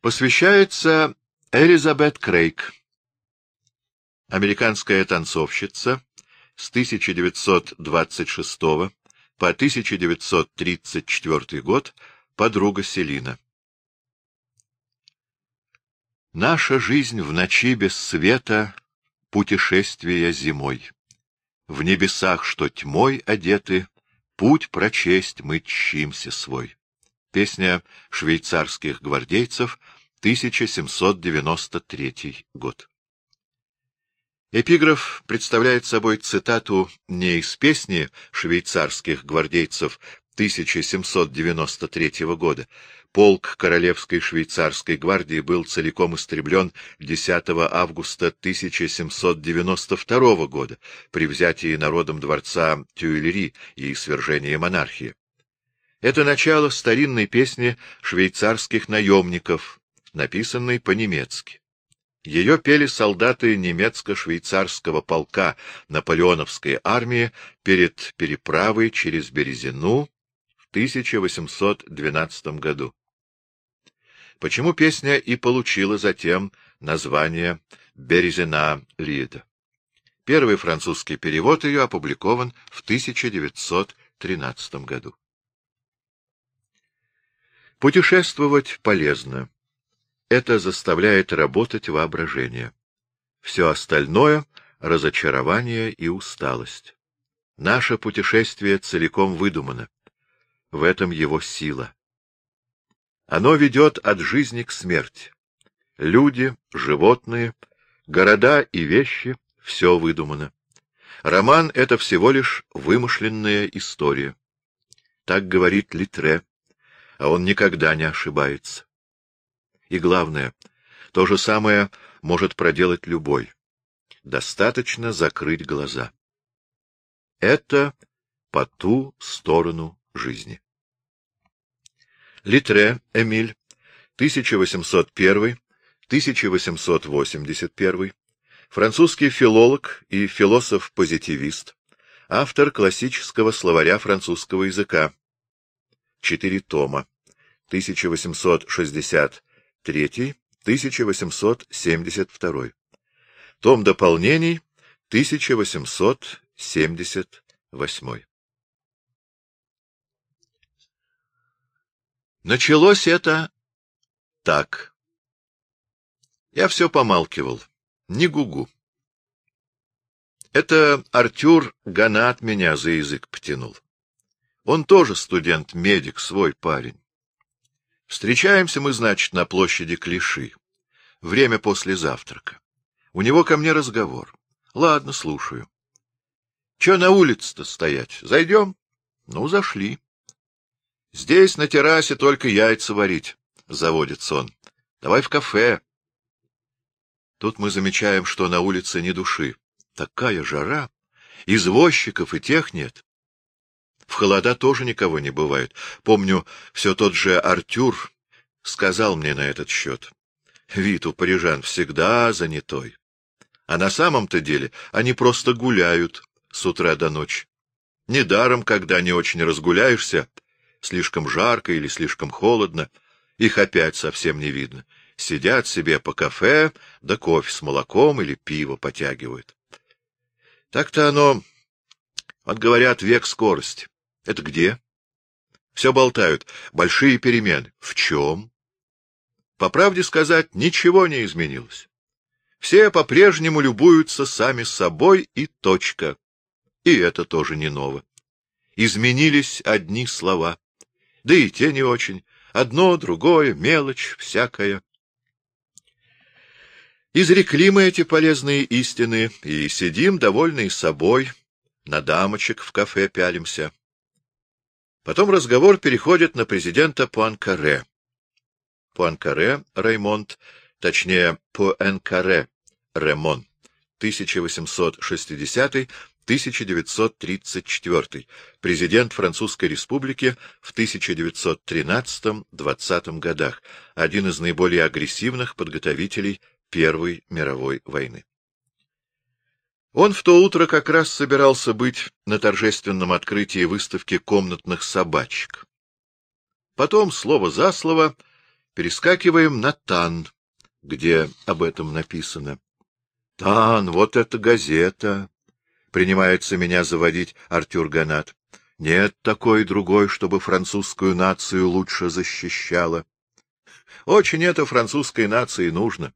Посвящается Элизабет Крейг, американская танцовщица с 1926 по 1934 год, подруга Селина. Наша жизнь в ночи без света — путешествие зимой. В небесах, что тьмой одеты, путь прочесть мы чимся свой. Песня швейцарских гвардейцев, 1793 год. Эпиграф представляет собой цитату не из песни швейцарских гвардейцев 1793 года, полк Королевской швейцарской гвардии был целиком истреблен 10 августа 1792 года при взятии народом дворца Тюильри и свержении монархии. Это начало старинной песни швейцарских наемников, написанной по-немецки. Ее пели солдаты немецко-швейцарского полка наполеоновской армии перед переправой через Березину в 1812 году почему песня и получила затем название «Березина Лида». Первый французский перевод ее опубликован в 1913 году. Путешествовать полезно. Это заставляет работать воображение. Все остальное — разочарование и усталость. Наше путешествие целиком выдумано. В этом его сила. Оно ведет от жизни к смерти. Люди, животные, города и вещи — все выдумано. Роман — это всего лишь вымышленная история. Так говорит Литре, а он никогда не ошибается. И главное, то же самое может проделать любой. Достаточно закрыть глаза. Это по ту сторону жизни. Литре Эмиль, 1801-1881, французский филолог и философ-позитивист, автор классического словаря французского языка. Четыре тома. 1863-1872. Том дополнений 1878. Началось это так. Я все помалкивал. Не гугу. Это Артюр Ганат меня за язык потянул. Он тоже студент-медик, свой парень. Встречаемся мы, значит, на площади Клиши. Время после завтрака. У него ко мне разговор. Ладно, слушаю. Че на улице-то стоять? Зайдем? Ну, зашли. Здесь на террасе только яйца варить, — заводится он. Давай в кафе. Тут мы замечаем, что на улице ни души. Такая жара. Извозчиков и тех нет. В холода тоже никого не бывает. Помню, все тот же Артюр сказал мне на этот счет. Вид у парижан всегда занятой. А на самом-то деле они просто гуляют с утра до ночи. Недаром, когда не очень разгуляешься, слишком жарко или слишком холодно, их опять совсем не видно. Сидят себе по кафе, да кофе с молоком или пиво потягивают. Так-то оно, вот говорят, век скорости. Это где? Все болтают. Большие перемены. В чем? По правде сказать, ничего не изменилось. Все по-прежнему любуются сами собой и точка. И это тоже не ново. Изменились одни слова да и те не очень. Одно, другое, мелочь всякая. Изрекли мы эти полезные истины и сидим, довольные собой, на дамочек в кафе пялимся. Потом разговор переходит на президента Пуанкаре. Пуанкаре Раймонд, точнее, Пуэнкаре Ремон, 1860 1934, президент Французской республики в 1913-20 годах, один из наиболее агрессивных подготовителей Первой мировой войны. Он в то утро как раз собирался быть на торжественном открытии выставки комнатных собачек. Потом, слово за слово, перескакиваем на Тан, где об этом написано. Тан, вот эта газета! Принимается меня заводить Артюр Ганат. Нет такой другой, чтобы французскую нацию лучше защищала. Очень это французской нации нужно.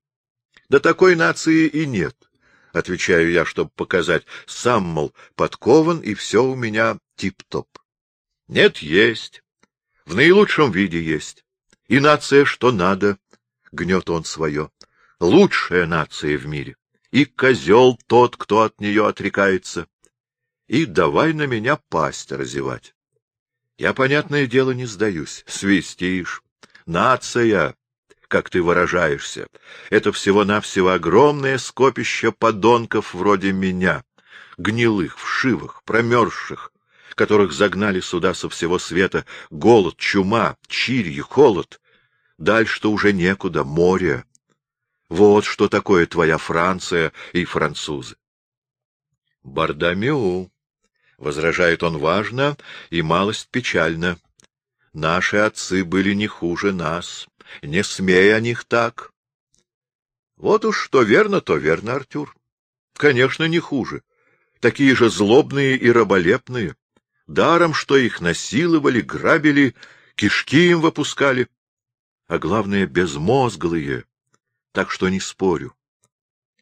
Да такой нации и нет, — отвечаю я, чтобы показать. Сам, мол, подкован, и все у меня тип-топ. Нет, есть. В наилучшем виде есть. И нация, что надо, — гнет он свое. Лучшая нация в мире и козел тот, кто от нее отрекается. И давай на меня пасть разевать. Я, понятное дело, не сдаюсь. Свистишь. Нация, как ты выражаешься, это всего-навсего огромное скопище подонков вроде меня, гнилых, вшивых, промерзших, которых загнали сюда со всего света голод, чума, чирьи, холод. Дальше-то уже некуда, море, вот что такое твоя Франция и французы. — Бардамю, — возражает он важно и малость печально. — Наши отцы были не хуже нас. Не смей о них так. — Вот уж что верно, то верно, Артюр. Конечно, не хуже. Такие же злобные и раболепные. Даром, что их насиловали, грабили, кишки им выпускали. А главное, безмозглые так что не спорю.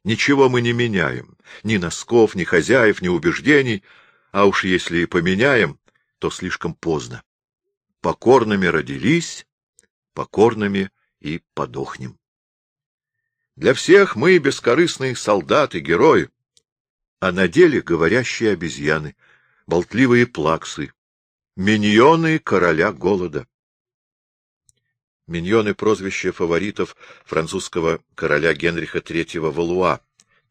Ничего мы не меняем, ни носков, ни хозяев, ни убеждений, а уж если и поменяем, то слишком поздно. Покорными родились, покорными и подохнем. Для всех мы бескорыстные солдаты, герои, а на деле говорящие обезьяны, болтливые плаксы, миньоны короля голода. Миньоны — прозвище фаворитов французского короля Генриха III Валуа,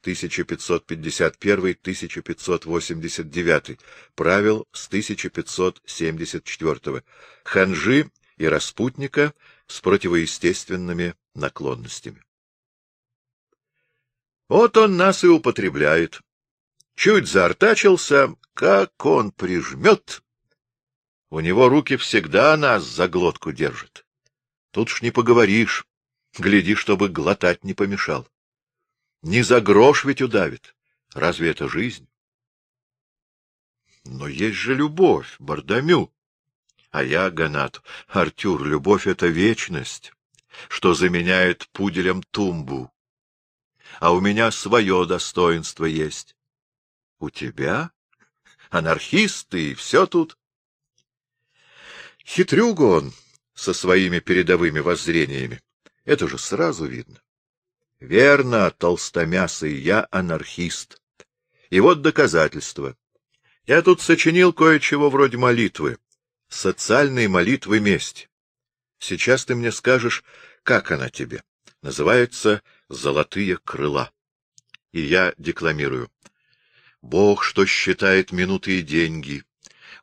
1551-1589, правил с 1574, ханжи и распутника с противоестественными наклонностями. Вот он нас и употребляет. Чуть заортачился, как он прижмет. У него руки всегда нас за глотку держат. Тут ж не поговоришь. Гляди, чтобы глотать не помешал. Не за грош ведь удавит. Разве это жизнь? Но есть же любовь, Бардамю. А я, Ганат, Артюр, любовь — это вечность, что заменяет пуделям тумбу. А у меня свое достоинство есть. У тебя? Анархисты и все тут. Хитрюга он, со своими передовыми воззрениями. Это же сразу видно. Верно, толстомясый, я анархист. И вот доказательство. Я тут сочинил кое-чего вроде молитвы. Социальной молитвы мести. Сейчас ты мне скажешь, как она тебе. Называется «Золотые крыла». И я декламирую. Бог, что считает минуты и деньги,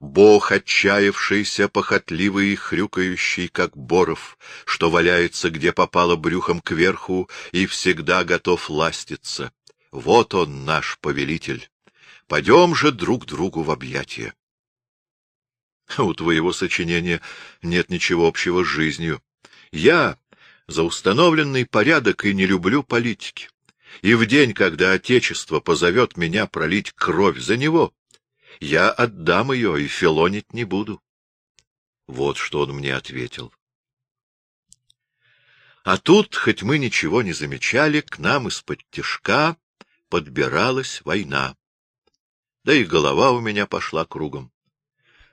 Бог, отчаявшийся, похотливый и хрюкающий, как боров, что валяется, где попало брюхом кверху, и всегда готов ластиться. Вот он, наш повелитель. Пойдем же друг другу в объятия. У твоего сочинения нет ничего общего с жизнью. Я за установленный порядок и не люблю политики. И в день, когда Отечество позовет меня пролить кровь за него, я отдам ее и филонить не буду. Вот что он мне ответил. А тут, хоть мы ничего не замечали, к нам из-под тишка подбиралась война. Да и голова у меня пошла кругом.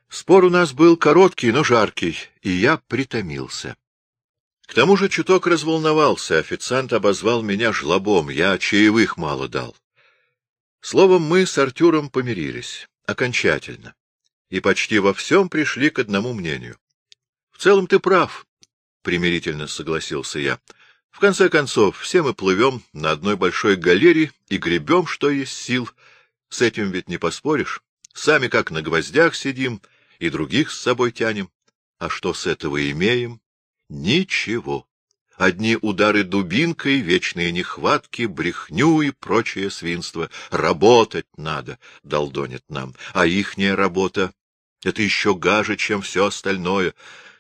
Спор у нас был короткий, но жаркий, и я притомился. К тому же чуток разволновался, официант обозвал меня жлобом, я чаевых мало дал. Словом, мы с Артюром помирились окончательно, и почти во всем пришли к одному мнению. — В целом ты прав, — примирительно согласился я. — В конце концов, все мы плывем на одной большой галере и гребем, что есть сил. С этим ведь не поспоришь. Сами как на гвоздях сидим и других с собой тянем. А что с этого имеем? Ничего. Одни удары дубинкой, вечные нехватки, брехню и прочее свинство. Работать надо, — долдонит нам, — а ихняя работа — это еще гаже, чем все остальное.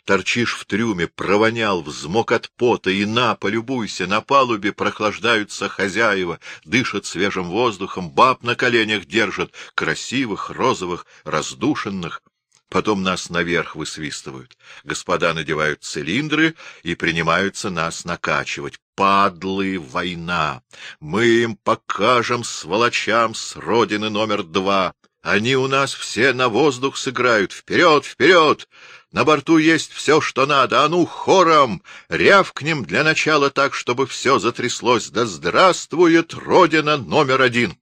торчишь в трюме, провонял, взмок от пота, и на, полюбуйся, на палубе прохлаждаются хозяева, дышат свежим воздухом, баб на коленях держат, красивых, розовых, раздушенных. Потом нас наверх высвистывают. Господа надевают цилиндры и принимаются нас накачивать. Падлы, война! Мы им покажем, сволочам, с родины номер два. Они у нас все на воздух сыграют. Вперед, вперед! На борту есть все, что надо. А ну, хором! Рявкнем для начала так, чтобы все затряслось. Да здравствует Родина номер один!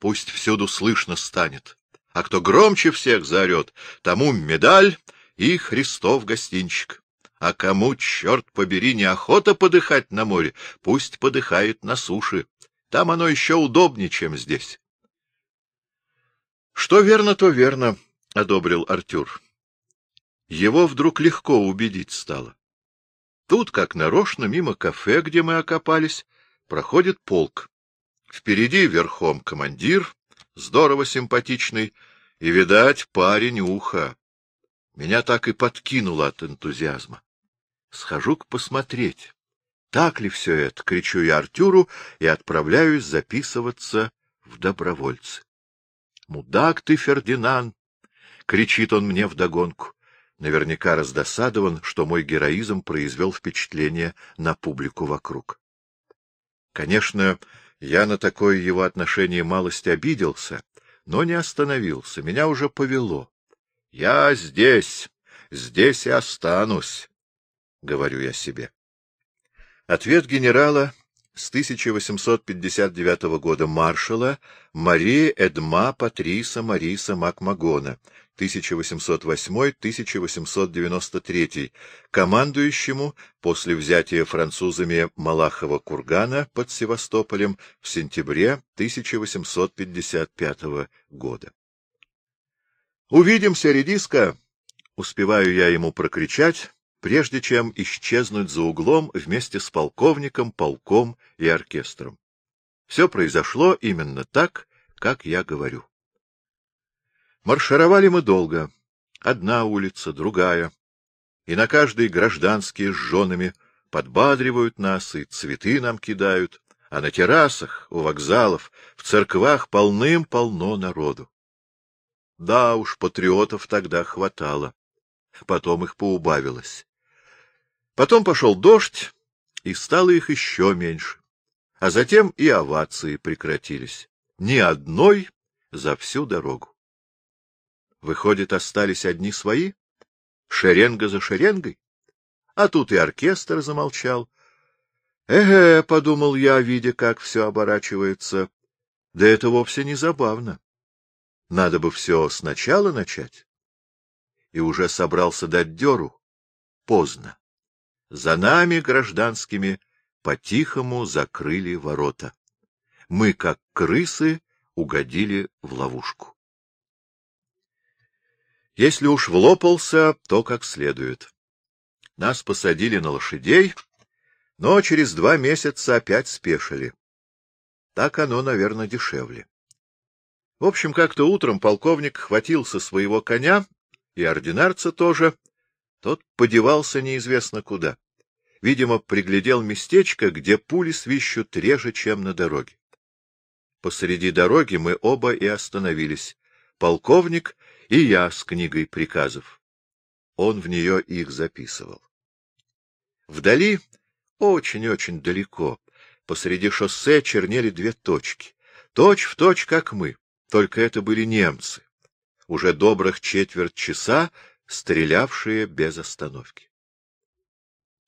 Пусть всюду слышно станет. А кто громче всех заорет, тому медаль и Христов гостинчик. А кому, черт побери, неохота подыхать на море, пусть подыхает на суше. Там оно еще удобнее, чем здесь. — Что верно, то верно, — одобрил Артюр. Его вдруг легко убедить стало. Тут, как нарочно, мимо кафе, где мы окопались, проходит полк. Впереди верхом командир, здорово симпатичный, и, видать, парень уха. Меня так и подкинуло от энтузиазма. Схожу-ка посмотреть. Так ли все это? — кричу я Артюру и отправляюсь записываться в добровольцы. — Мудак ты, Фердинанд! — кричит он мне вдогонку. Наверняка раздосадован, что мой героизм произвел впечатление на публику вокруг. Конечно, я на такое его отношение малость обиделся, но не остановился, меня уже повело. — Я здесь, здесь и останусь, — говорю я себе. Ответ генерала с 1859 года маршала Марии Эдма Патриса Мариса Макмагона, 1808-1893, командующему после взятия французами Малахова кургана под Севастополем в сентябре 1855 года. «Увидимся, редиска!» — успеваю я ему прокричать, прежде чем исчезнуть за углом вместе с полковником, полком и оркестром. Все произошло именно так, как я говорю. Маршировали мы долго. Одна улица, другая. И на каждой гражданские с женами подбадривают нас и цветы нам кидают, а на террасах, у вокзалов, в церквах полным-полно народу. Да уж, патриотов тогда хватало. Потом их поубавилось. Потом пошел дождь, и стало их еще меньше. А затем и овации прекратились. Ни одной за всю дорогу. Выходит, остались одни свои? Шеренга за шеренгой? А тут и оркестр замолчал. Эге, — подумал я, видя, как все оборачивается, — да это вовсе не забавно. Надо бы все сначала начать. И уже собрался дать дёру. Поздно. За нами, гражданскими, по-тихому закрыли ворота. Мы, как крысы, угодили в ловушку. Если уж влопался, то как следует. Нас посадили на лошадей, но через два месяца опять спешили. Так оно, наверное, дешевле. В общем, как-то утром полковник хватился своего коня, и ординарца тоже. Тот подевался неизвестно куда. Видимо, приглядел местечко, где пули свищут реже, чем на дороге. Посреди дороги мы оба и остановились. Полковник и я с книгой приказов. Он в нее их записывал. Вдали, очень-очень далеко, посреди шоссе чернели две точки. Точь в точь, как мы, только это были немцы, уже добрых четверть часа стрелявшие без остановки.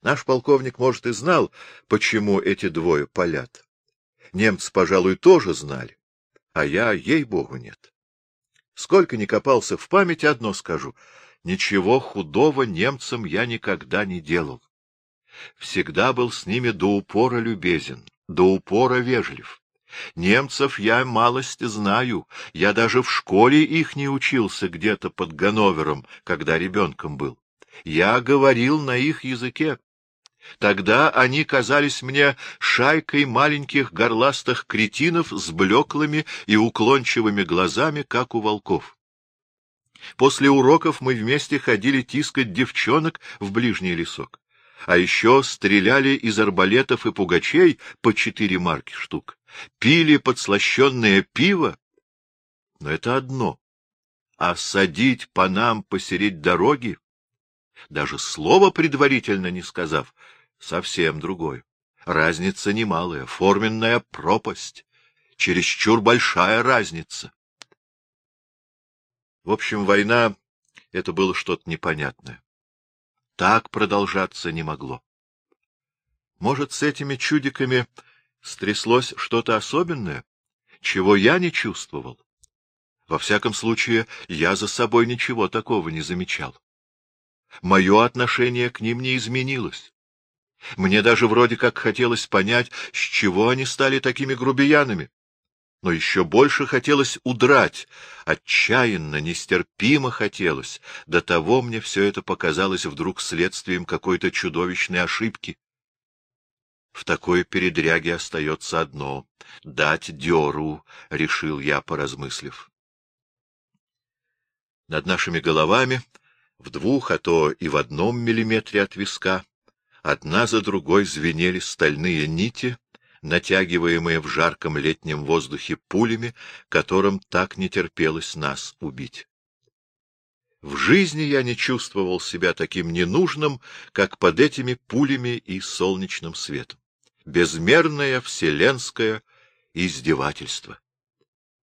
Наш полковник, может, и знал, почему эти двое палят. Немцы, пожалуй, тоже знали, а я, ей-богу, нет. Сколько ни копался в памяти, одно скажу — ничего худого немцам я никогда не делал. Всегда был с ними до упора любезен, до упора вежлив. Немцев я малость знаю, я даже в школе их не учился где-то под Ганновером, когда ребенком был. Я говорил на их языке. Тогда они казались мне шайкой маленьких горластых кретинов с блеклыми и уклончивыми глазами, как у волков. После уроков мы вместе ходили тискать девчонок в ближний лесок. А еще стреляли из арбалетов и пугачей по четыре марки штук. Пили подслащенное пиво. Но это одно. А садить по нам посередь дороги, даже слова предварительно не сказав, совсем другое. Разница немалая, форменная пропасть, чересчур большая разница. В общем, война — это было что-то непонятное. Так продолжаться не могло. Может, с этими чудиками стряслось что-то особенное, чего я не чувствовал? Во всяком случае, я за собой ничего такого не замечал. Мое отношение к ним не изменилось. Мне даже вроде как хотелось понять, с чего они стали такими грубиянами но еще больше хотелось удрать, отчаянно, нестерпимо хотелось. До того мне все это показалось вдруг следствием какой-то чудовищной ошибки. В такой передряге остается одно — дать дёру, — решил я, поразмыслив. Над нашими головами, в двух, а то и в одном миллиметре от виска, одна за другой звенели стальные нити, натягиваемые в жарком летнем воздухе пулями, которым так не терпелось нас убить. В жизни я не чувствовал себя таким ненужным, как под этими пулями и солнечным светом. Безмерное вселенское издевательство.